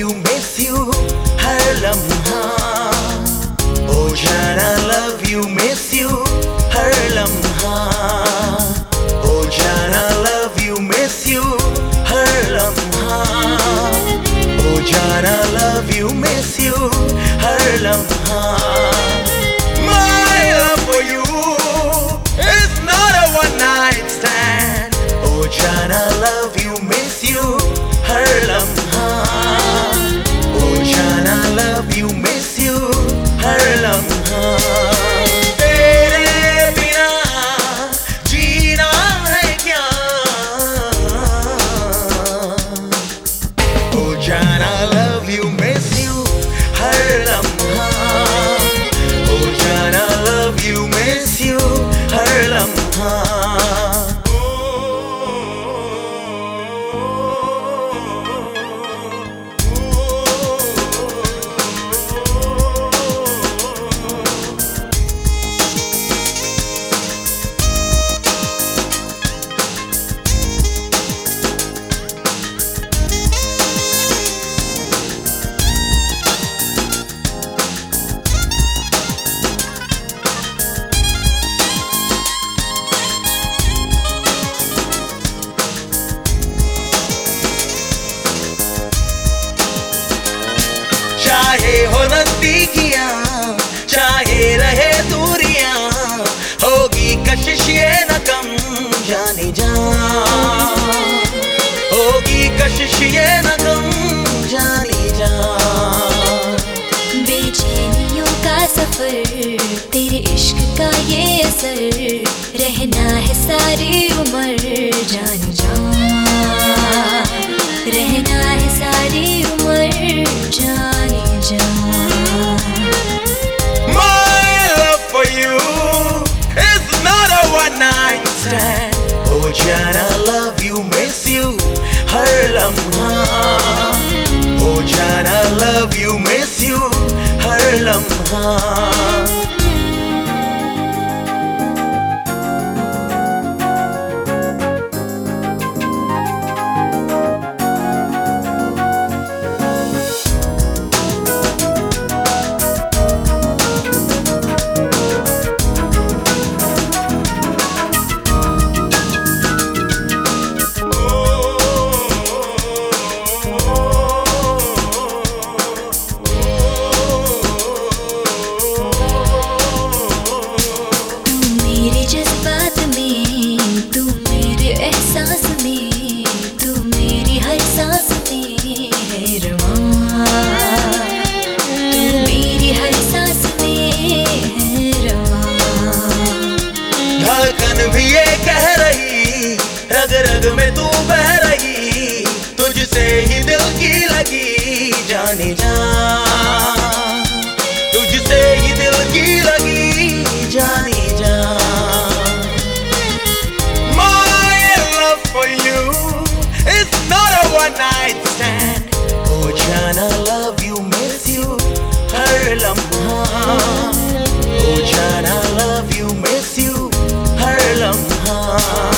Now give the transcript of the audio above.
que o meu होगी कशिश ये न कम जाने जा बेचैनियों का सफ़र तेरे का ये असर रहना है सारी उम्र जान जा है सारी उम्र जान जा My love love. लम्हा. Oh, Jana, love you, miss you, हर लम्हा. ये कह रही रग रग में तू बह रही तुझसे ही दिल की लगी जाने जा तुझसे ही दिल की लगी जाने जा My love for you is not a one night stand Oh Jana love you love.